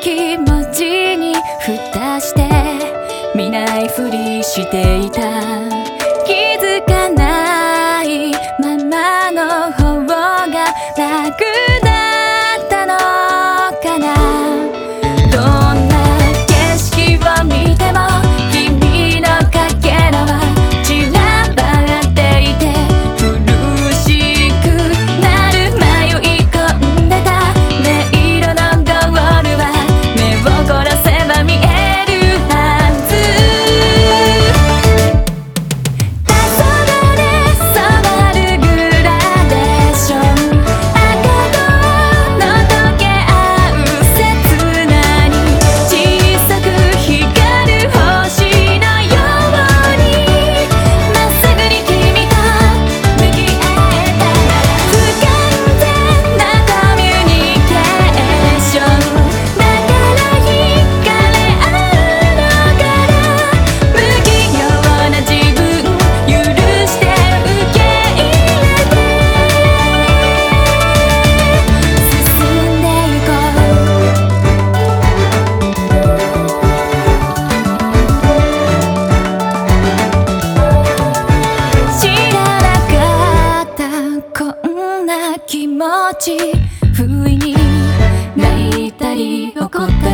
気持ちに蓋して見ないふりしていた。ち不意に泣いたり怒ったり。